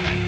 you.